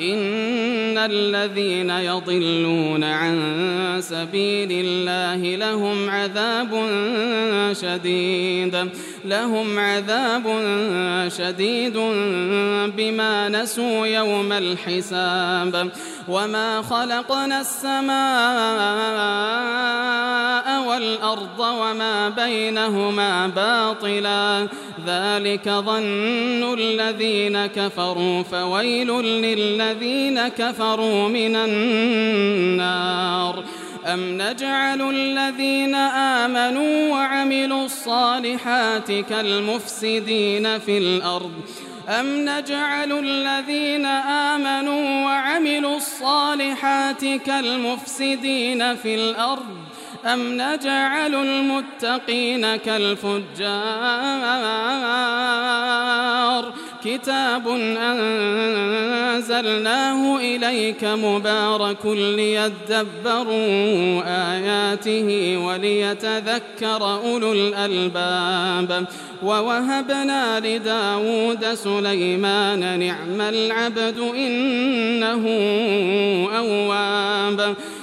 إن الذين يضلون عن سبيل الله لهم عذاب شديد لهم عذاب شديد بما نسوا يوم الحساب وما خلقنا السماء والأرض وما بينهما باطلا. ذلك ظن الذين كفروا فويل للذين كفروا من النار. أم نجعل الذين آمنوا وعملوا الصالحات كالمفسدين في الأرض؟ أم نجعل الذين آمنوا وعملوا الصالحات كالمفسدين في الأرض؟ أم نجعل المتقين كالفجار كتاب أنزلناه إليك مبارك ليدبروا آياته وليتذكر أولو الألباب ووهبنا لداود سليمان نعم العبد إنه أواب